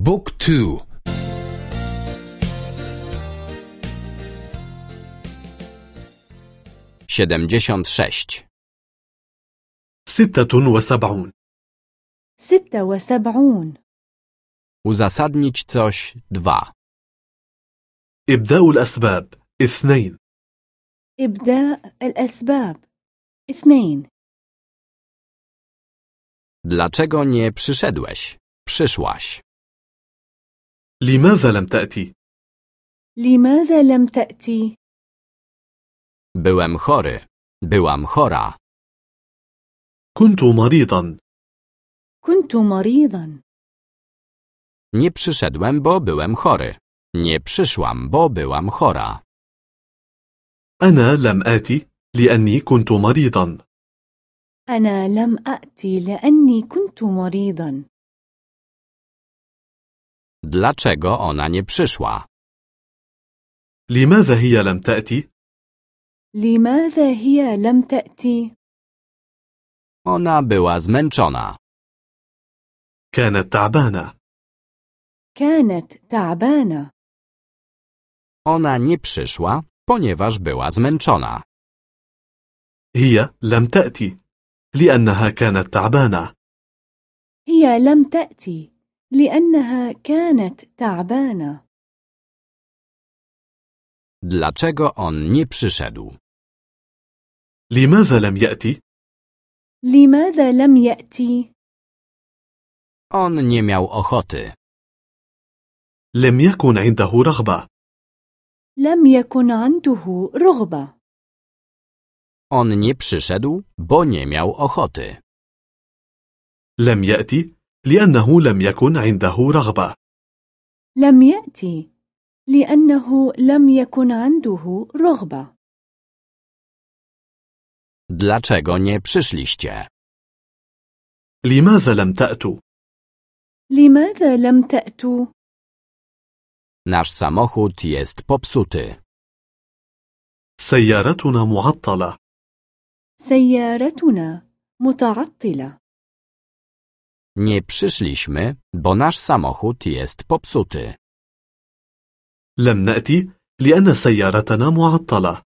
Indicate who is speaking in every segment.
Speaker 1: بوك تو
Speaker 2: siedemdziesiąt sześć,
Speaker 3: ستة وسبعون
Speaker 4: ستة وسبعون
Speaker 2: uzasadnić coś dwa,
Speaker 3: إبداء الأسباب اثنين
Speaker 4: إبداء الأسباب اثنين
Speaker 2: dlaczego nie przyszedłeś, przyszłaś,
Speaker 3: لماذا لم تأتي؟
Speaker 4: لماذا لم تأتي؟
Speaker 2: byłem chory, byłam chora,
Speaker 3: كنت مريضا.
Speaker 4: كنت مريضا.
Speaker 2: Nie przyszedłem, bo byłem chory, nie przyszłam, bo byłam chora,
Speaker 3: أنا لم آتي لأني كنت مريضا.
Speaker 4: أنا لم أأتي لأني كنت مريضا.
Speaker 2: Dlaczego ona nie przyszła,
Speaker 3: لماذا هي لم تأتي؟
Speaker 4: لماذا هي لم تأتي؟
Speaker 2: ona była zmęczona,
Speaker 3: كانت تعبانة.
Speaker 4: كانت تعبانة.
Speaker 2: Ona nie przyszła, ponieważ była zmęczona,
Speaker 3: هي لم تأتي. لأنها كانت تعبانة.
Speaker 4: هي لم تأتي. لأنها كانت تعبانة
Speaker 2: dlaczego on nie przyszedł,
Speaker 3: لماذا لم يأتي؟
Speaker 4: لماذا لم يأتي؟
Speaker 2: on nie miał ochoty,
Speaker 3: لم يكن عنده رغبة
Speaker 4: لم يكن عنده رغبة
Speaker 2: on nie przyszedł, bo nie miał ochoty.
Speaker 3: لم يأتي لأنه لم يكن عنده رغبة
Speaker 4: لم يأتي لأنه لم يكن عنده رغبة
Speaker 2: Dlaczego nie przyszliście?
Speaker 3: لماذا لم تأتوا؟
Speaker 4: لماذا لم تأتوا؟
Speaker 2: Nasz samochód jest popsuty.
Speaker 3: سيارتنا معطلة
Speaker 4: سيارتنا متعطلة
Speaker 2: Nie przyszliśmy, bo nasz samochód jest popsuty.
Speaker 3: لم نأتي لأن سيارتنا معطلة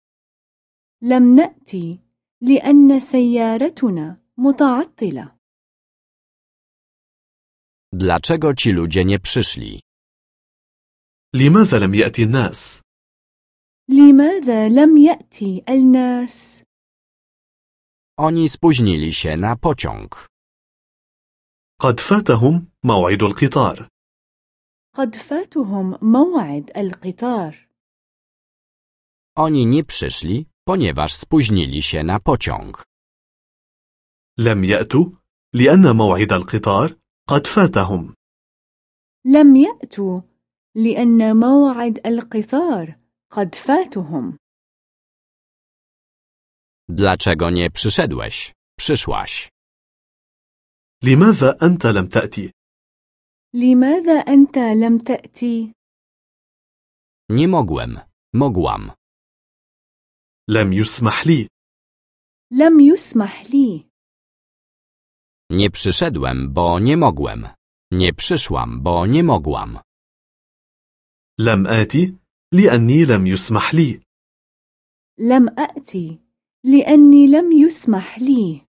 Speaker 4: لم نأتي لأن سيارتنا متعطلة
Speaker 2: Dlaczego ci ludzie nie przyszli?
Speaker 3: لماذا لم يأتي الناس؟
Speaker 4: لماذا لم يأتي الناس؟
Speaker 2: Oni spóźnili się na pociąg.
Speaker 3: قد فاتهم موعد القطار
Speaker 4: قد فاتهم موعد القطار
Speaker 2: Oni nie przyszli, ponieważ spóźnili się na pociąg.
Speaker 3: لم يأتوا لأن موعد القطار قد فاتهم
Speaker 4: لم يأتوا لأن موعد القطار قد فاتهم
Speaker 2: Dlaczego nie przyszedłeś? Przyszłaś.
Speaker 3: لماذا أنت لم تأتي؟
Speaker 4: لماذا أنت لم تأتي؟
Speaker 2: Nie mogłem. Mogłam.
Speaker 3: لم يسمح لي
Speaker 4: لم يسمح لي
Speaker 2: Nie przyszedłem, bo nie mogłem. Nie przyszłam, bo nie mogłam.
Speaker 3: لم آتي لأني لم يسمح لي
Speaker 4: لم أأتي لأني لم يسمح لي